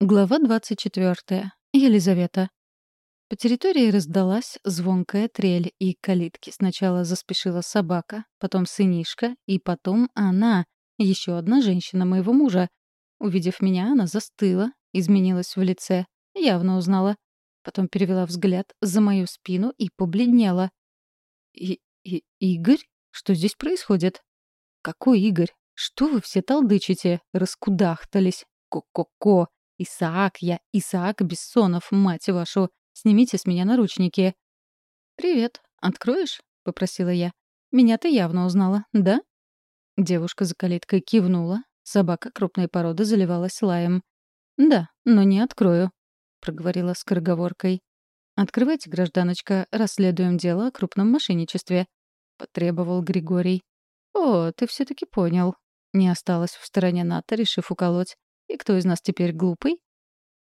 Глава 24. Елизавета. По территории раздалась звонкая трель, и к калитке сначала заспешила собака, потом сынишка, и потом она, еще одна женщина моего мужа. Увидев меня, она застыла, изменилась в лице, явно узнала. Потом перевела взгляд за мою спину и побледнела. И, и Игорь? Что здесь происходит? Какой Игорь? Что вы все толдычите? Раскудахтались. Ко-ко-ко. «Исаак я, Исаак Бессонов, мать вашу! Снимите с меня наручники!» «Привет. Откроешь?» — попросила я. «Меня ты явно узнала, да?» Девушка за калиткой кивнула. Собака крупной породы заливалась лаем. «Да, но не открою», — проговорила скороговоркой. «Открывайте, гражданочка, расследуем дело о крупном мошенничестве», — потребовал Григорий. «О, ты все таки понял». Не осталась в стороне Ната, решив уколоть. И кто из нас теперь глупый?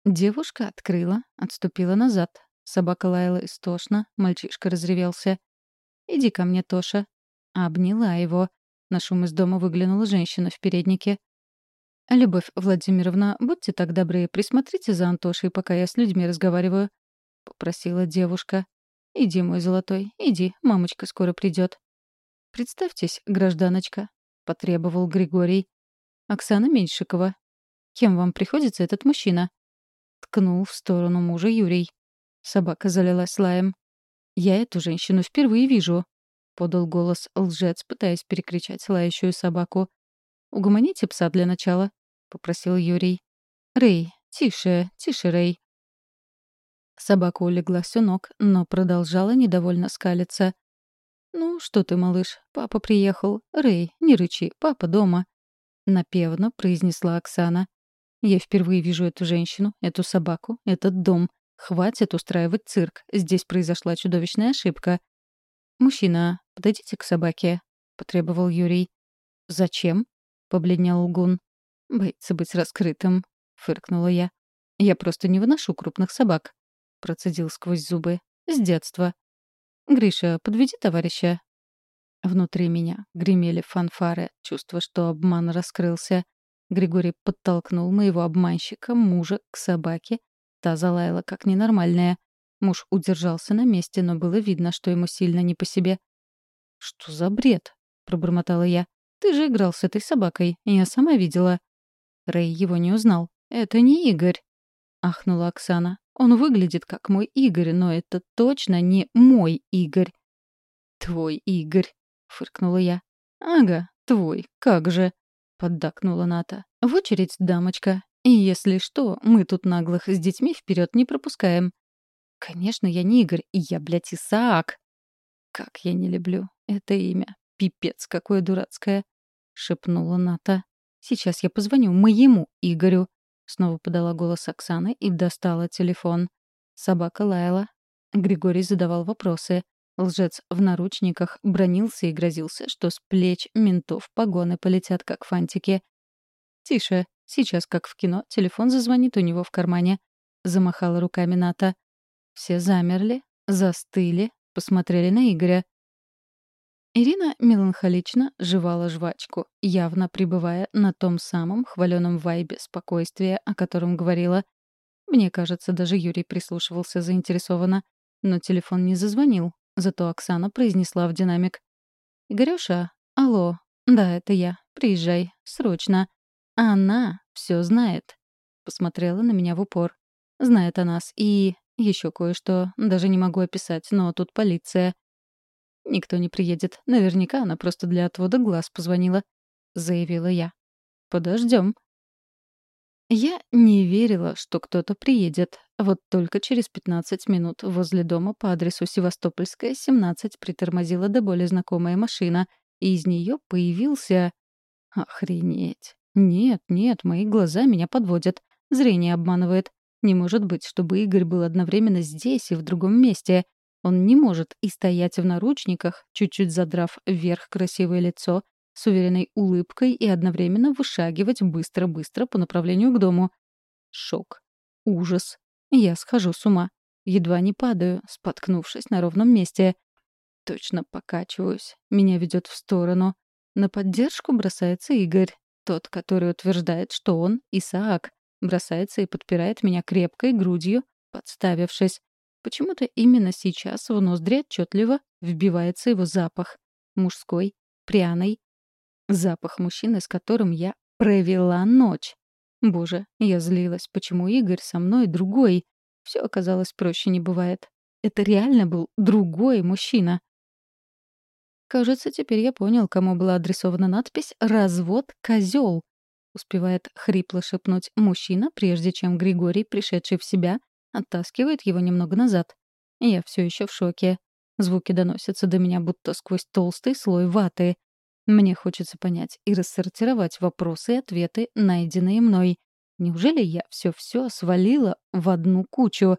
Девушка открыла, отступила назад. Собака лаяла истошно, мальчишка разревелся. «Иди ко мне, Тоша». Обняла его. На шум из дома выглянула женщина в переднике. «Любовь Владимировна, будьте так добры, присмотрите за Антошей, пока я с людьми разговариваю», — попросила девушка. «Иди, мой золотой, иди, мамочка скоро придет. «Представьтесь, гражданочка», — потребовал Григорий. «Оксана Меньшикова, Кем вам приходится этот мужчина?» Ткнул в сторону мужа Юрий. Собака залилась лаем. «Я эту женщину впервые вижу», — подал голос лжец, пытаясь перекричать лающую собаку. «Угомоните пса для начала», — попросил Юрий. «Рэй, тише, тише, Рэй». Собака улеглась у ног, но продолжала недовольно скалиться. «Ну, что ты, малыш, папа приехал. Рэй, не рычи, папа дома», — напевно произнесла Оксана. Я впервые вижу эту женщину, эту собаку, этот дом. Хватит устраивать цирк. Здесь произошла чудовищная ошибка. «Мужчина, подойдите к собаке», — потребовал Юрий. «Зачем?» — побледнел лгун. «Боится быть раскрытым», — фыркнула я. «Я просто не выношу крупных собак», — процедил сквозь зубы. «С детства». «Гриша, подведи товарища». Внутри меня гремели фанфары, чувство, что обман раскрылся. Григорий подтолкнул моего обманщика, мужа, к собаке. Та залаяла как ненормальная. Муж удержался на месте, но было видно, что ему сильно не по себе. «Что за бред?» — пробормотала я. «Ты же играл с этой собакой. Я сама видела». Рэй его не узнал. «Это не Игорь», — ахнула Оксана. «Он выглядит как мой Игорь, но это точно не мой Игорь». «Твой Игорь», — фыркнула я. «Ага, твой, как же», поддакнула Ната. «В очередь, дамочка. И если что, мы тут наглых с детьми вперед не пропускаем». «Конечно, я не Игорь, и я, блядь, Исаак». «Как я не люблю это имя. Пипец, какое дурацкое», — шепнула Ната. «Сейчас я позвоню моему Игорю». Снова подала голос Оксаны и достала телефон. Собака лаяла. Григорий задавал вопросы. Лжец в наручниках бронился и грозился, что с плеч ментов погоны полетят, как фантики. «Тише. Сейчас, как в кино, телефон зазвонит у него в кармане», — замахала руками Ната. Все замерли, застыли, посмотрели на Игоря. Ирина меланхолично жевала жвачку, явно пребывая на том самом хваленом вайбе спокойствия, о котором говорила. Мне кажется, даже Юрий прислушивался заинтересованно. Но телефон не зазвонил, Зато Оксана произнесла в динамик. «Игорёша, алло, да, это я. Приезжай, срочно. Она все знает». Посмотрела на меня в упор. «Знает о нас. И еще кое-что. Даже не могу описать, но тут полиция». «Никто не приедет. Наверняка она просто для отвода глаз позвонила», — заявила я. Подождем. Я не верила, что кто-то приедет. Вот только через 15 минут возле дома по адресу Севастопольская, 17, притормозила до боли знакомая машина, и из нее появился... Охренеть. Нет, нет, мои глаза меня подводят. Зрение обманывает. Не может быть, чтобы Игорь был одновременно здесь и в другом месте. Он не может и стоять в наручниках, чуть-чуть задрав вверх красивое лицо, с уверенной улыбкой и одновременно вышагивать быстро-быстро по направлению к дому. Шок. Ужас. Я схожу с ума. Едва не падаю, споткнувшись на ровном месте. Точно покачиваюсь. Меня ведет в сторону. На поддержку бросается Игорь, тот, который утверждает, что он Исаак. Бросается и подпирает меня крепкой грудью, подставившись. Почему-то именно сейчас в ноздри отчетливо вбивается его запах. Мужской, пряный. Запах мужчины, с которым я провела ночь. Боже, я злилась, почему Игорь со мной другой. Все оказалось проще не бывает. Это реально был другой мужчина. Кажется, теперь я понял, кому была адресована надпись «Развод козел», успевает хрипло шепнуть мужчина, прежде чем Григорий, пришедший в себя, оттаскивает его немного назад. Я все еще в шоке. Звуки доносятся до меня будто сквозь толстый слой ваты. Мне хочется понять и рассортировать вопросы и ответы, найденные мной. Неужели я все-все свалила в одну кучу?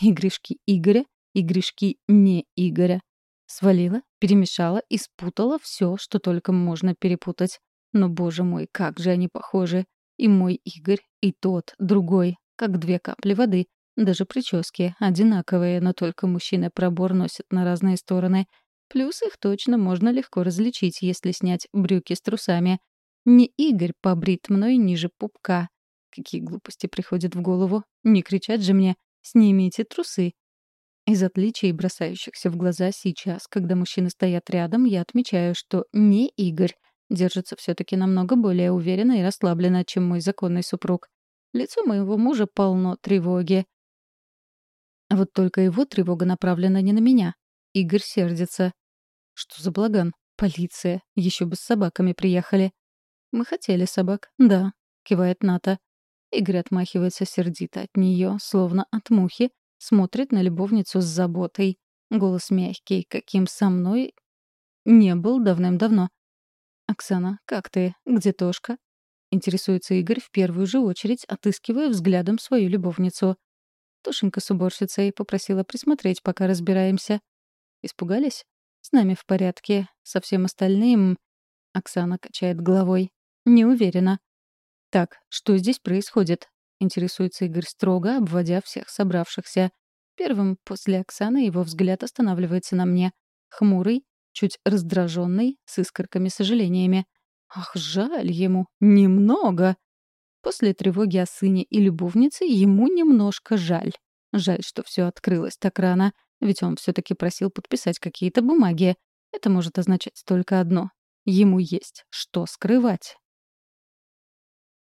И грешки Игоря, и грешки не Игоря. Свалила, перемешала и спутала все, что только можно перепутать. Но, боже мой, как же они похожи. И мой Игорь, и тот, другой, как две капли воды. Даже прически одинаковые, но только мужчина пробор носит на разные стороны. Плюс их точно можно легко различить, если снять брюки с трусами. Не Игорь побрит мной ниже пупка. Какие глупости приходят в голову. Не кричать же мне «Снимите трусы!» Из отличий, бросающихся в глаза сейчас, когда мужчины стоят рядом, я отмечаю, что не Игорь держится все таки намного более уверенно и расслабленно, чем мой законный супруг. Лицо моего мужа полно тревоги. Вот только его тревога направлена не на меня. Игорь сердится. Что за благан? Полиция. Еще бы с собаками приехали. Мы хотели собак. Да, кивает Ната. Игорь отмахивается сердито от нее, словно от мухи, смотрит на любовницу с заботой. Голос мягкий, каким со мной не был давным-давно. «Оксана, как ты? Где Тошка?» Интересуется Игорь в первую же очередь, отыскивая взглядом свою любовницу. Тошенька с уборщицей попросила присмотреть, пока разбираемся. Испугались? С нами в порядке. Со всем остальным... Оксана качает головой. Не уверена. Так, что здесь происходит? Интересуется Игорь строго, обводя всех собравшихся. Первым после Оксаны его взгляд останавливается на мне. Хмурый, чуть раздраженный, с искорками сожалениями. Ах, жаль ему. Немного. После тревоги о сыне и любовнице ему немножко жаль. Жаль, что все открылось так рано, ведь он все-таки просил подписать какие-то бумаги. Это может означать только одно. Ему есть что скрывать.